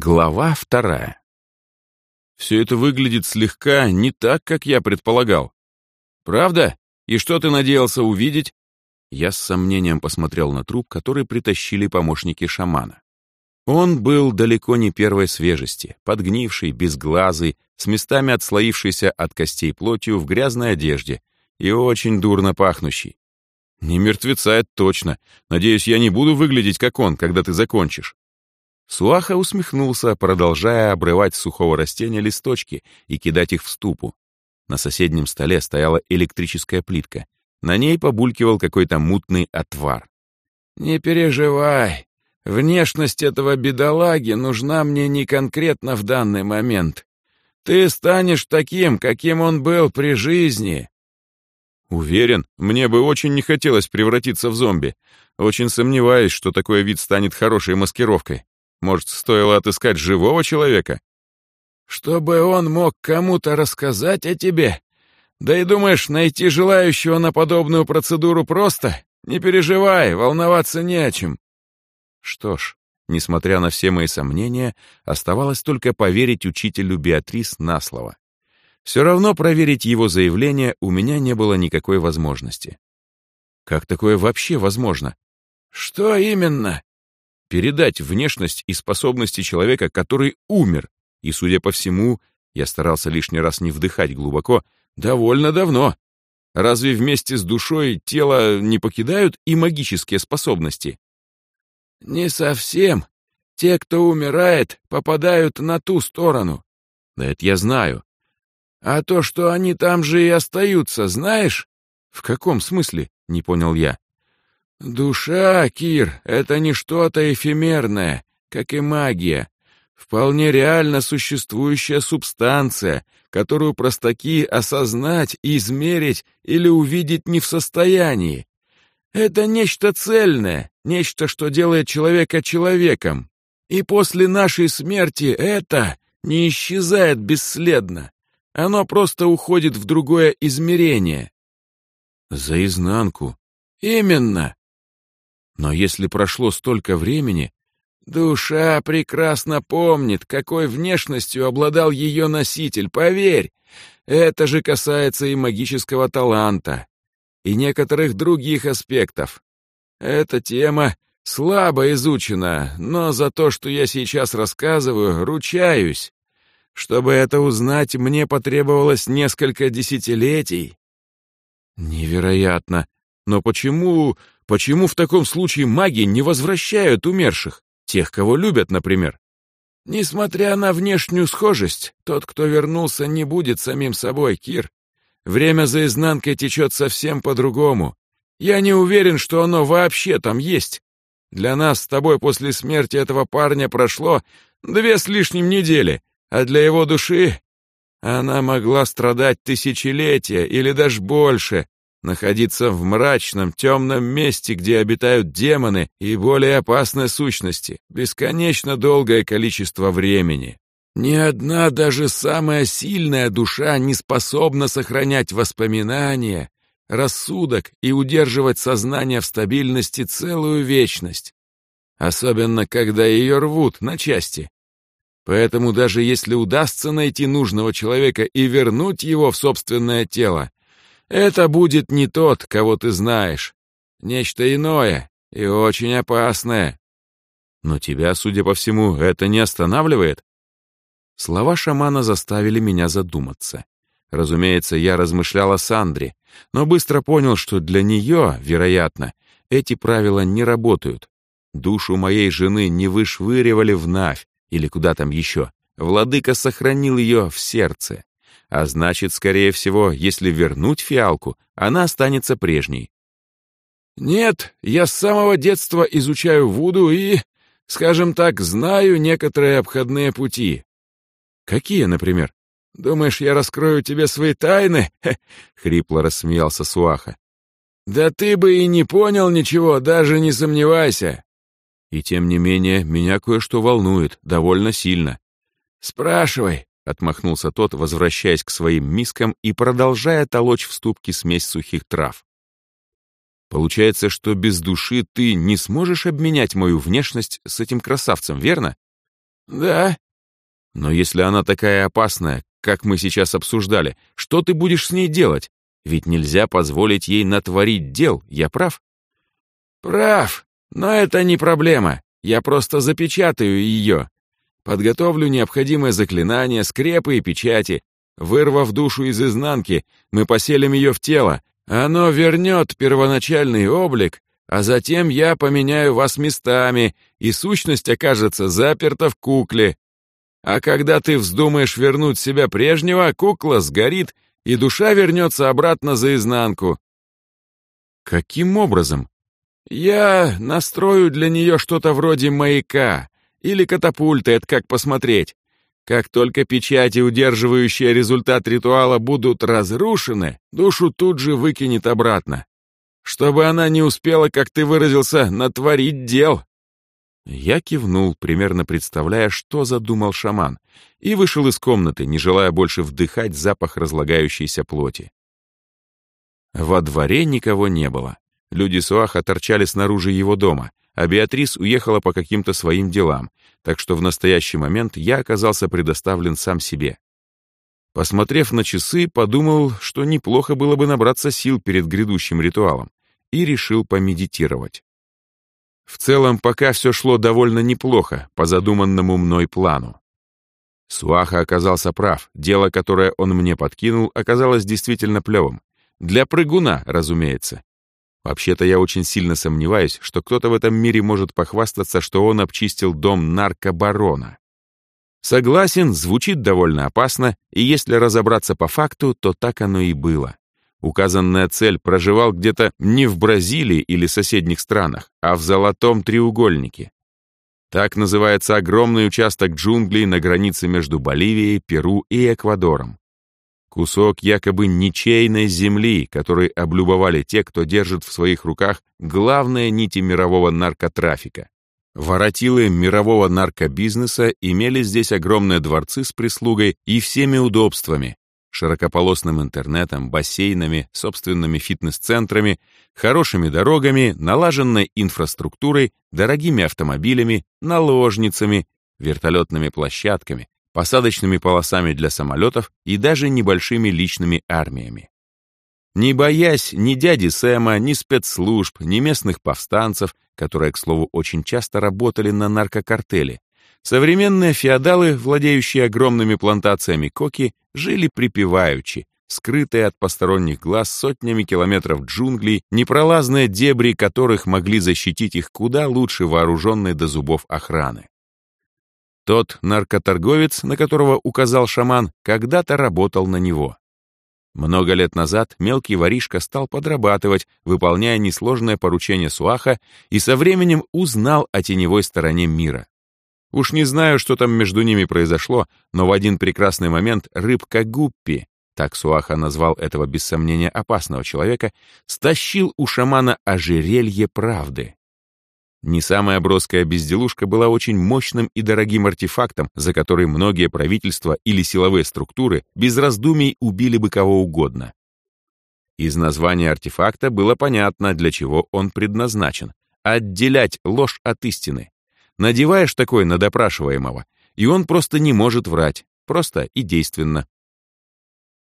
Глава вторая. Все это выглядит слегка не так, как я предполагал. Правда? И что ты надеялся увидеть? Я с сомнением посмотрел на труп, который притащили помощники шамана. Он был далеко не первой свежести, подгнивший, безглазый, с местами отслоившийся от костей плотью в грязной одежде и очень дурно пахнущий. Не мертвеца это точно. Надеюсь, я не буду выглядеть как он, когда ты закончишь. Суаха усмехнулся, продолжая обрывать сухого растения листочки и кидать их в ступу. На соседнем столе стояла электрическая плитка. На ней побулькивал какой-то мутный отвар. «Не переживай. Внешность этого бедолаги нужна мне не конкретно в данный момент. Ты станешь таким, каким он был при жизни». «Уверен, мне бы очень не хотелось превратиться в зомби. Очень сомневаюсь, что такой вид станет хорошей маскировкой. Может, стоило отыскать живого человека? Чтобы он мог кому-то рассказать о тебе? Да и думаешь, найти желающего на подобную процедуру просто? Не переживай, волноваться не о чем. Что ж, несмотря на все мои сомнения, оставалось только поверить учителю Беатрис на слово. Все равно проверить его заявление у меня не было никакой возможности. Как такое вообще возможно? Что именно? Передать внешность и способности человека, который умер, и, судя по всему, я старался лишний раз не вдыхать глубоко, довольно давно. Разве вместе с душой тело не покидают и магические способности? Не совсем. Те, кто умирает, попадают на ту сторону. Да это я знаю. А то, что они там же и остаются, знаешь? В каком смысле? Не понял я. Душа, Кир, это не что-то эфемерное, как и магия. Вполне реально существующая субстанция, которую простаки осознать, измерить или увидеть не в состоянии. Это нечто цельное, нечто, что делает человека человеком. И после нашей смерти это не исчезает бесследно. Оно просто уходит в другое измерение. За изнанку. Именно. Но если прошло столько времени... Душа прекрасно помнит, какой внешностью обладал ее носитель, поверь. Это же касается и магического таланта, и некоторых других аспектов. Эта тема слабо изучена, но за то, что я сейчас рассказываю, ручаюсь. Чтобы это узнать, мне потребовалось несколько десятилетий. Невероятно. Но почему... Почему в таком случае маги не возвращают умерших? Тех, кого любят, например? Несмотря на внешнюю схожесть, тот, кто вернулся, не будет самим собой, Кир. Время за изнанкой течет совсем по-другому. Я не уверен, что оно вообще там есть. Для нас с тобой после смерти этого парня прошло две с лишним недели, а для его души она могла страдать тысячелетия или даже больше, находиться в мрачном, темном месте, где обитают демоны и более опасные сущности, бесконечно долгое количество времени. Ни одна, даже самая сильная душа не способна сохранять воспоминания, рассудок и удерживать сознание в стабильности целую вечность. Особенно, когда ее рвут на части. Поэтому даже если удастся найти нужного человека и вернуть его в собственное тело, это будет не тот, кого ты знаешь. Нечто иное и очень опасное. Но тебя, судя по всему, это не останавливает? Слова шамана заставили меня задуматься. Разумеется, я размышлял о Сандре, но быстро понял, что для нее, вероятно, эти правила не работают. Душу моей жены не вышвыривали в Навь или куда там еще. Владыка сохранил ее в сердце. А значит, скорее всего, если вернуть фиалку, она останется прежней. Нет, я с самого детства изучаю Вуду и, скажем так, знаю некоторые обходные пути. Какие, например? Думаешь, я раскрою тебе свои тайны? хрипло рассмеялся Суаха. Да ты бы и не понял ничего, даже не сомневайся. И тем не менее, меня кое-что волнует, довольно сильно. Спрашивай, Отмахнулся тот, возвращаясь к своим мискам и продолжая толочь в ступке смесь сухих трав. Получается, что без души ты не сможешь обменять мою внешность с этим красавцем, верно? «Да». «Но если она такая опасная, как мы сейчас обсуждали, что ты будешь с ней делать? Ведь нельзя позволить ей натворить дел, я прав?» «Прав, но это не проблема. Я просто запечатаю ее. Подготовлю необходимое заклинание, скрепы и печати. Вырвав душу из изнанки, мы поселим ее в тело. Оно вернет первоначальный облик, а затем я поменяю вас местами, и сущность окажется заперта в кукле. А когда ты вздумаешь вернуть себя прежнего, кукла сгорит, и душа вернется обратно за изнанку. Каким образом? Я настрою для нее что-то вроде маяка или катапульты, это как посмотреть. Как только печати, удерживающие результат ритуала, будут разрушены, душу тут же выкинет обратно. Чтобы она не успела, как ты выразился, натворить дел. Я кивнул, примерно представляя, что задумал шаман, и вышел из комнаты, не желая больше вдыхать запах разлагающейся плоти. Во дворе никого не было. Люди Суаха торчали снаружи его дома, а Беатрис уехала по каким-то своим делам, так что в настоящий момент я оказался предоставлен сам себе. Посмотрев на часы, подумал, что неплохо было бы набраться сил перед грядущим ритуалом, и решил помедитировать. В целом, пока все шло довольно неплохо, по задуманному мной плану. Суаха оказался прав, дело, которое он мне подкинул, оказалось действительно плевым. Для прыгуна, разумеется. Вообще-то я очень сильно сомневаюсь, что кто-то в этом мире может похвастаться, что он обчистил дом наркобарона. Согласен, звучит довольно опасно, и если разобраться по факту, то так оно и было. Указанная цель проживал где-то не в Бразилии или соседних странах, а в Золотом треугольнике. Так называется огромный участок джунглей на границе между Боливией, Перу и Эквадором. Кусок якобы ничейной земли, который облюбовали те, кто держит в своих руках главные нити мирового наркотрафика. Воротилы мирового наркобизнеса имели здесь огромные дворцы с прислугой и всеми удобствами, широкополосным интернетом, бассейнами, собственными фитнес-центрами, хорошими дорогами, налаженной инфраструктурой, дорогими автомобилями, наложницами, вертолетными площадками, посадочными полосами для самолетов и даже небольшими личными армиями. Не боясь ни дяди Сэма, ни спецслужб, ни местных повстанцев, которые, к слову, очень часто работали на наркокартеле, современные феодалы, владеющие огромными плантациями коки, жили припеваючи, скрытые от посторонних глаз сотнями километров джунглей, непролазные дебри которых могли защитить их куда лучше вооруженной до зубов охраны. Тот наркоторговец, на которого указал шаман, когда-то работал на него. Много лет назад мелкий воришка стал подрабатывать, выполняя несложное поручение Суаха, и со временем узнал о теневой стороне мира. Уж не знаю, что там между ними произошло, но в один прекрасный момент рыбка Гуппи, так Суаха назвал этого без сомнения опасного человека, стащил у шамана ожерелье правды. Не самая броская безделушка была очень мощным и дорогим артефактом, за который многие правительства или силовые структуры без раздумий убили бы кого угодно. Из названия артефакта было понятно, для чего он предназначен — отделять ложь от истины. Надеваешь такой на допрашиваемого, и он просто не может врать, просто и действенно.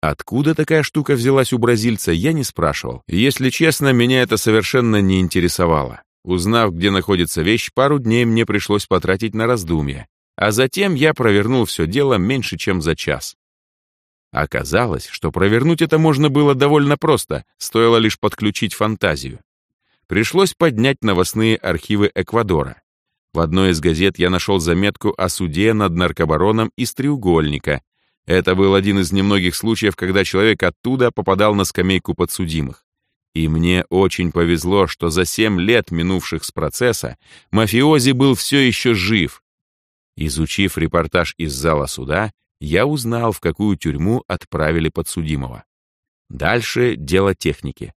Откуда такая штука взялась у бразильца, я не спрашивал. Если честно, меня это совершенно не интересовало. Узнав, где находится вещь, пару дней мне пришлось потратить на раздумья, а затем я провернул все дело меньше, чем за час. Оказалось, что провернуть это можно было довольно просто, стоило лишь подключить фантазию. Пришлось поднять новостные архивы Эквадора. В одной из газет я нашел заметку о суде над наркобароном из треугольника. Это был один из немногих случаев, когда человек оттуда попадал на скамейку подсудимых. И мне очень повезло, что за семь лет, минувших с процесса, мафиози был все еще жив. Изучив репортаж из зала суда, я узнал, в какую тюрьму отправили подсудимого. Дальше дело техники.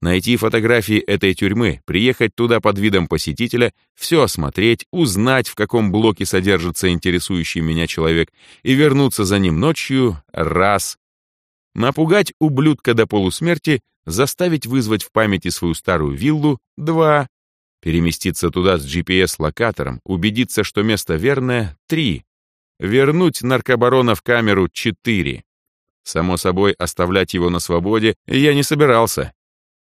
Найти фотографии этой тюрьмы, приехать туда под видом посетителя, все осмотреть, узнать, в каком блоке содержится интересующий меня человек, и вернуться за ним ночью — раз. Напугать ублюдка до полусмерти заставить вызвать в памяти свою старую виллу — два, Переместиться туда с GPS-локатором, убедиться, что место верное — три. Вернуть наркобарона в камеру — четыре. Само собой, оставлять его на свободе я не собирался.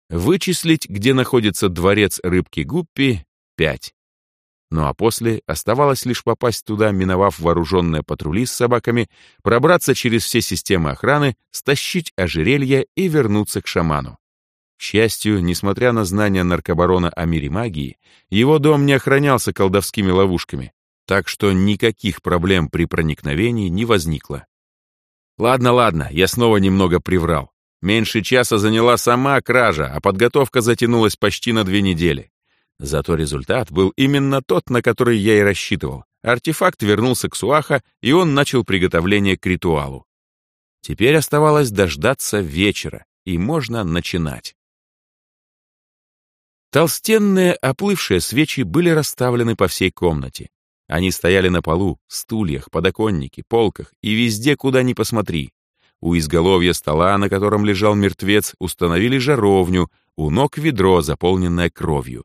Вычислить, где находится дворец рыбки Гуппи — пять. Ну а после оставалось лишь попасть туда, миновав вооруженные патрули с собаками, пробраться через все системы охраны, стащить ожерелье и вернуться к шаману. К счастью, несмотря на знания наркобарона о мире магии, его дом не охранялся колдовскими ловушками, так что никаких проблем при проникновении не возникло. Ладно, ладно, я снова немного приврал. Меньше часа заняла сама кража, а подготовка затянулась почти на две недели. Зато результат был именно тот, на который я и рассчитывал. Артефакт вернулся к Суаха, и он начал приготовление к ритуалу. Теперь оставалось дождаться вечера, и можно начинать. Толстенные, оплывшие свечи были расставлены по всей комнате. Они стояли на полу, стульях, подоконнике, полках и везде, куда ни посмотри. У изголовья стола, на котором лежал мертвец, установили жаровню, у ног ведро, заполненное кровью.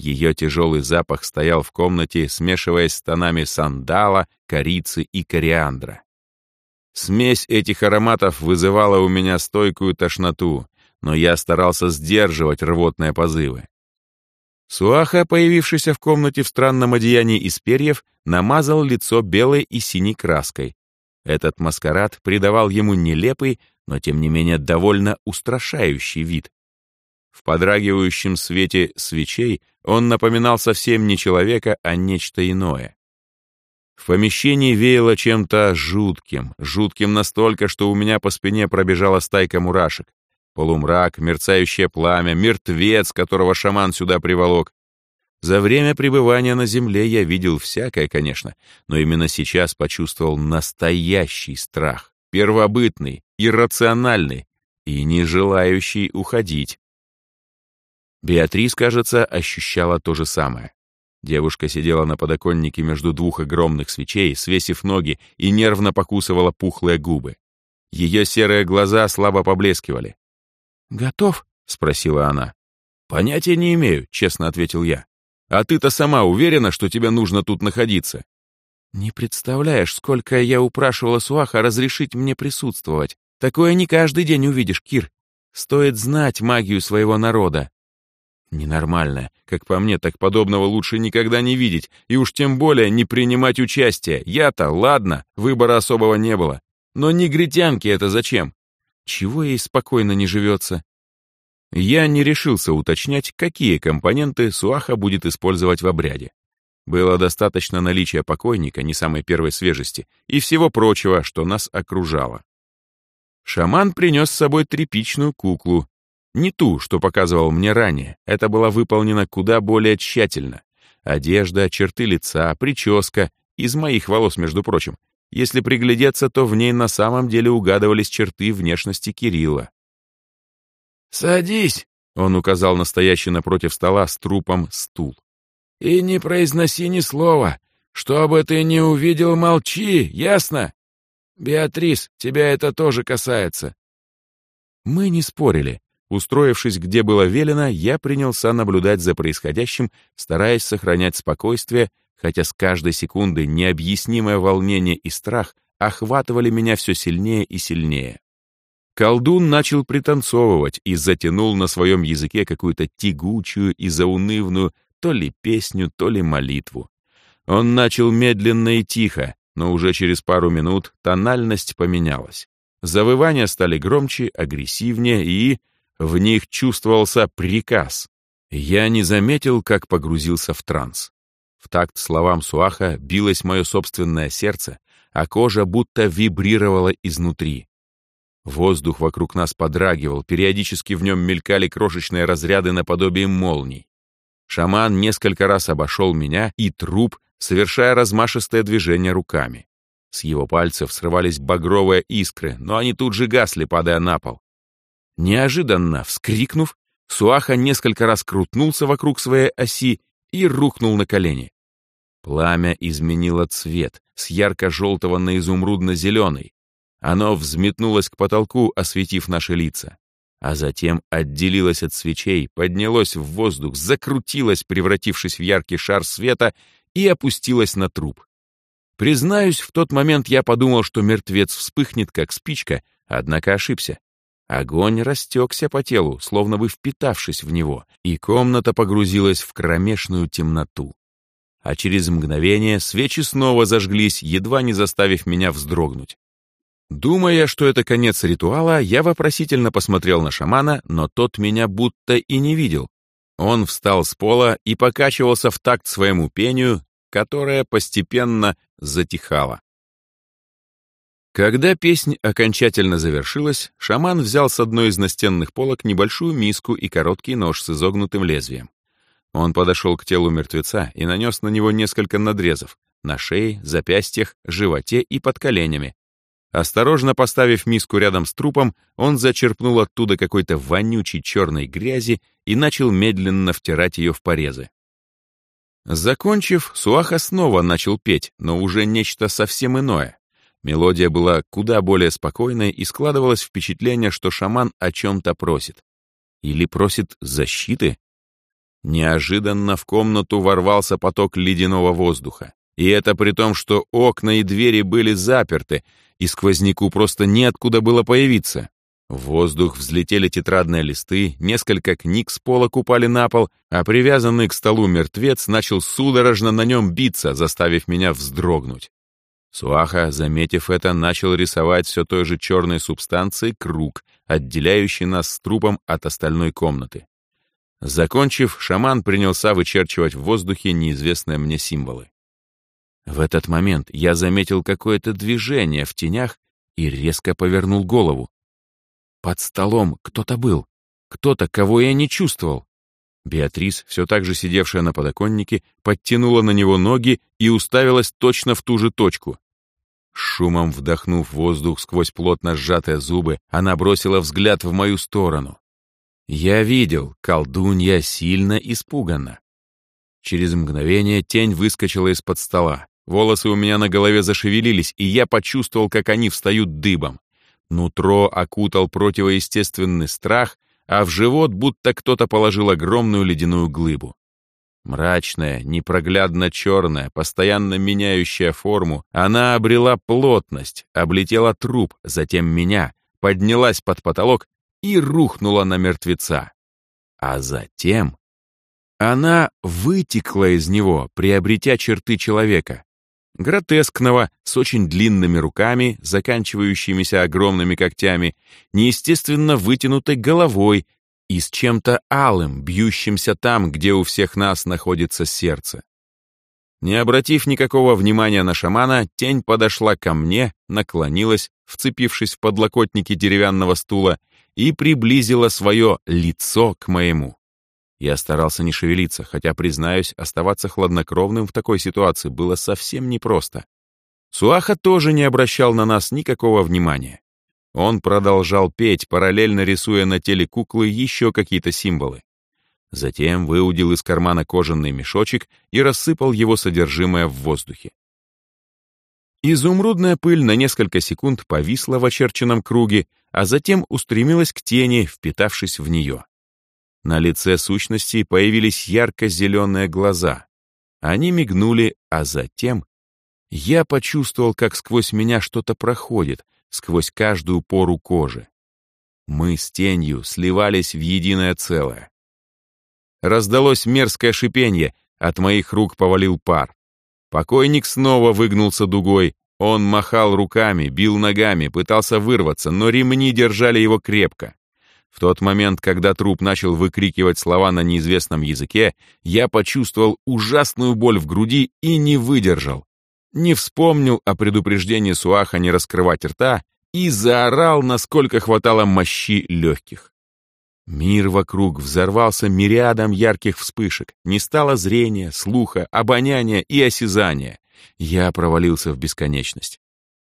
Ее тяжелый запах стоял в комнате, смешиваясь с тонами сандала, корицы и кориандра. Смесь этих ароматов вызывала у меня стойкую тошноту, но я старался сдерживать рвотные позывы. Суаха, появившийся в комнате в странном одеянии из перьев, намазал лицо белой и синей краской. Этот маскарад придавал ему нелепый, но тем не менее довольно устрашающий вид. В подрагивающем свете свечей он напоминал совсем не человека, а нечто иное. В помещении веяло чем-то жутким, жутким настолько, что у меня по спине пробежала стайка мурашек. Полумрак, мерцающее пламя, мертвец, которого шаман сюда приволок. За время пребывания на земле я видел всякое, конечно, но именно сейчас почувствовал настоящий страх, первобытный, иррациональный и не желающий уходить. Беатрис, кажется, ощущала то же самое. Девушка сидела на подоконнике между двух огромных свечей, свесив ноги и нервно покусывала пухлые губы. Ее серые глаза слабо поблескивали. «Готов?» — спросила она. «Понятия не имею», — честно ответил я. «А ты-то сама уверена, что тебе нужно тут находиться?» «Не представляешь, сколько я упрашивала Суаха разрешить мне присутствовать. Такое не каждый день увидишь, Кир. Стоит знать магию своего народа. Ненормально. Как по мне, так подобного лучше никогда не видеть, и уж тем более не принимать участие. Я-то, ладно, выбора особого не было. Но негритянке это зачем? Чего ей спокойно не живется? Я не решился уточнять, какие компоненты Суаха будет использовать в обряде. Было достаточно наличия покойника не самой первой свежести и всего прочего, что нас окружало. Шаман принес с собой тряпичную куклу, не ту, что показывал мне ранее, это была выполнена куда более тщательно. Одежда, черты лица, прическа, из моих волос, между прочим. Если приглядеться, то в ней на самом деле угадывались черты внешности Кирилла. «Садись», — он указал настоящий напротив стола с трупом стул. «И не произноси ни слова. Что бы ты ни увидел, молчи, ясно? Беатрис, тебя это тоже касается». Мы не спорили. Устроившись где было велено, я принялся наблюдать за происходящим, стараясь сохранять спокойствие, хотя с каждой секунды необъяснимое волнение и страх охватывали меня все сильнее и сильнее. Колдун начал пританцовывать и затянул на своем языке какую-то тягучую и заунывную то ли песню, то ли молитву. Он начал медленно и тихо, но уже через пару минут тональность поменялась. Завывания стали громче, агрессивнее и, в них чувствовался приказ. Я не заметил, как погрузился в транс. В такт словам Суаха билось мое собственное сердце, а кожа будто вибрировала изнутри. Воздух вокруг нас подрагивал, периодически в нем мелькали крошечные разряды наподобие молний. Шаман несколько раз обошел меня и труп, совершая размашистое движение руками. С его пальцев срывались багровые искры, но они тут же гасли, падая на пол. Неожиданно вскрикнув, Суаха несколько раз крутнулся вокруг своей оси и рухнул на колени. Пламя изменило цвет с ярко-желтого на изумрудно-зеленый. Оно взметнулось к потолку, осветив наши лица. а затем отделилось от свечей, поднялось в воздух, закрутилось, превратившись в яркий шар света, и опустилось на труп. Признаюсь, в тот момент я подумал, что мертвец вспыхнет, как спичка, однако ошибся. Огонь растекся по телу, словно бы впитавшись в него, и комната погрузилась в кромешную темноту. А через мгновение свечи снова зажглись, едва не заставив меня вздрогнуть. Думая, что это конец ритуала, я вопросительно посмотрел на шамана, но тот меня будто и не видел. Он встал с пола и покачивался в такт своему пению, которое постепенно затихало. Когда песнь окончательно завершилась, шаман взял с одной из настенных полок небольшую миску и короткий нож с изогнутым лезвием. Он подошел к телу мертвеца и нанес на него несколько надрезов на шее, запястьях, животе и под коленями. Осторожно поставив миску рядом с трупом, он зачерпнул оттуда какой-то вонючей черной грязи и начал медленно втирать ее в порезы. Закончив, Суаха снова начал петь, но уже нечто совсем иное. Мелодия была куда более спокойной и складывалось впечатление, что шаман о чем-то просит. Или просит защиты? Неожиданно в комнату ворвался поток ледяного воздуха. И это при том, что окна и двери были заперты, и сквозняку просто неоткуда было появиться. В воздух взлетели тетрадные листы, несколько книг с пола упали на пол, а привязанный к столу мертвец начал судорожно на нем биться, заставив меня вздрогнуть. Суаха, заметив это, начал рисовать все той же черной субстанцией круг, отделяющий нас с трупом от остальной комнаты. Закончив, шаман принялся вычерчивать в воздухе неизвестные мне символы. В этот момент я заметил какое-то движение в тенях и резко повернул голову. Под столом кто-то был, кто-то, кого я не чувствовал. Беатрис, все так же сидевшая на подоконнике, подтянула на него ноги и уставилась точно в ту же точку. Шумом вдохнув воздух сквозь плотно сжатые зубы, она бросила взгляд в мою сторону. Я видел, колдунья сильно испугана. Через мгновение тень выскочила из-под стола. Волосы у меня на голове зашевелились, и я почувствовал, как они встают дыбом. Нутро окутал противоестественный страх, а в живот будто кто-то положил огромную ледяную глыбу. Мрачная, непроглядно черная, постоянно меняющая форму, она обрела плотность, облетела труп, затем меня, поднялась под потолок и рухнула на мертвеца. А затем она вытекла из него, приобретя черты человека. Гротескного, с очень длинными руками, заканчивающимися огромными когтями, неестественно вытянутой головой и с чем-то алым, бьющимся там, где у всех нас находится сердце. Не обратив никакого внимания на шамана, тень подошла ко мне, наклонилась, вцепившись в подлокотники деревянного стула, и приблизила свое лицо к моему. Я старался не шевелиться, хотя, признаюсь, оставаться хладнокровным в такой ситуации было совсем непросто. Суаха тоже не обращал на нас никакого внимания. Он продолжал петь, параллельно рисуя на теле куклы еще какие-то символы. Затем выудил из кармана кожаный мешочек и рассыпал его содержимое в воздухе. Изумрудная пыль на несколько секунд повисла в очерченном круге, а затем устремилась к тени, впитавшись в нее. На лице сущности появились ярко-зеленые глаза. Они мигнули, а затем я почувствовал, как сквозь меня что-то проходит, сквозь каждую пору кожи. Мы с тенью сливались в единое целое. Раздалось мерзкое шипенье, от моих рук повалил пар. Покойник снова выгнулся дугой, он махал руками, бил ногами, пытался вырваться, но ремни держали его крепко. В тот момент, когда труп начал выкрикивать слова на неизвестном языке, я почувствовал ужасную боль в груди и не выдержал. Не вспомнил о предупреждении Суаха не раскрывать рта и заорал, насколько хватало мощи легких. Мир вокруг взорвался мириадом ярких вспышек. Не стало зрения, слуха, обоняния и осязания. Я провалился в бесконечность.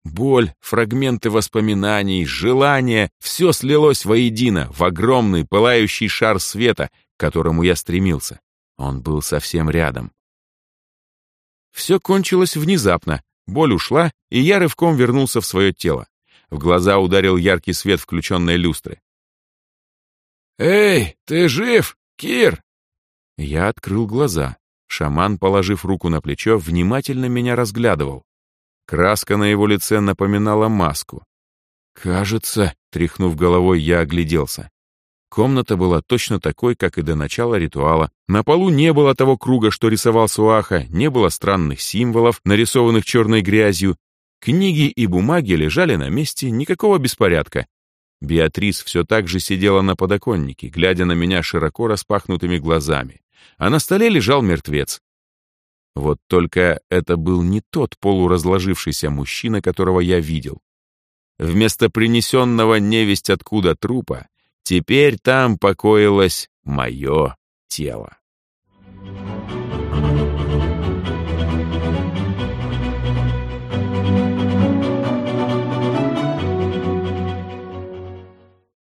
Боль, фрагменты воспоминаний, желания — все слилось воедино в огромный пылающий шар света, к которому я стремился. Он был совсем рядом. Все кончилось внезапно. Боль ушла, и я рывком вернулся в свое тело. В глаза ударил яркий свет включенной люстры. «Эй, ты жив, Кир?» Я открыл глаза. Шаман, положив руку на плечо, внимательно меня разглядывал. Краска на его лице напоминала маску. Кажется, тряхнув головой, я огляделся. Комната была точно такой, как и до начала ритуала. На полу не было того круга, что рисовал Суаха, не было странных символов, нарисованных черной грязью. Книги и бумаги лежали на месте, никакого беспорядка. Беатрис все так же сидела на подоконнике, глядя на меня широко распахнутыми глазами. А на столе лежал мертвец. Вот только это был не тот полуразложившийся мужчина, которого я видел. Вместо принесенного невесть откуда трупа Теперь там покоилось мое тело.